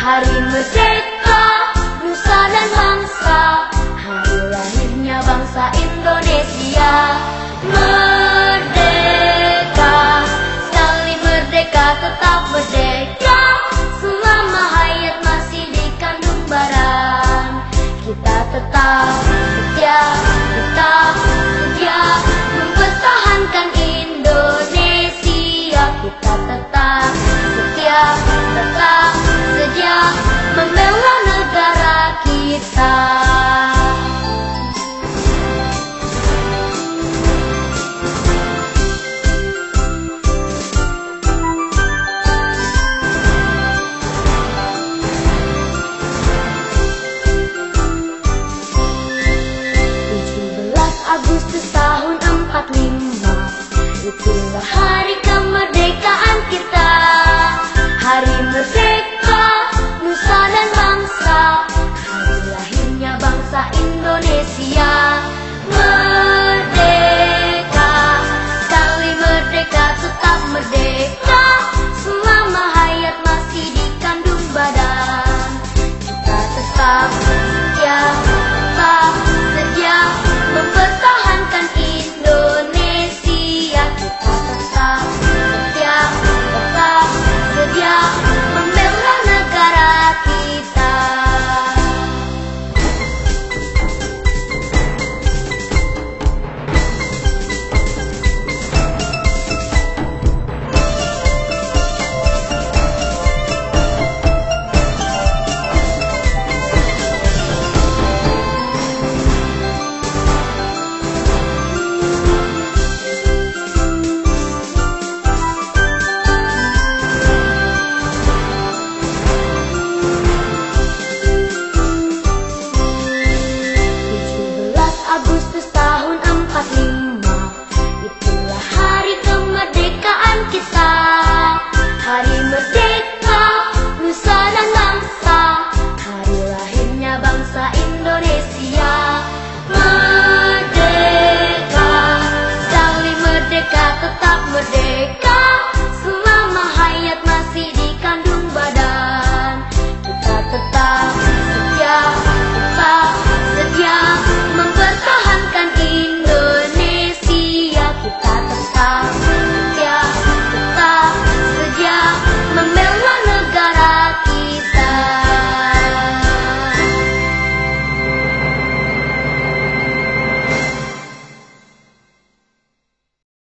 Hari merdeka, nusa dan bangsa. Hari lahirnya bangsa Indonesia. Merdeka, sekali merdeka tetap merdeka. Selama hayat masih dikandung barang. Kita tetap setia, tetap kita Agustus tahun 45 Itulah Baba.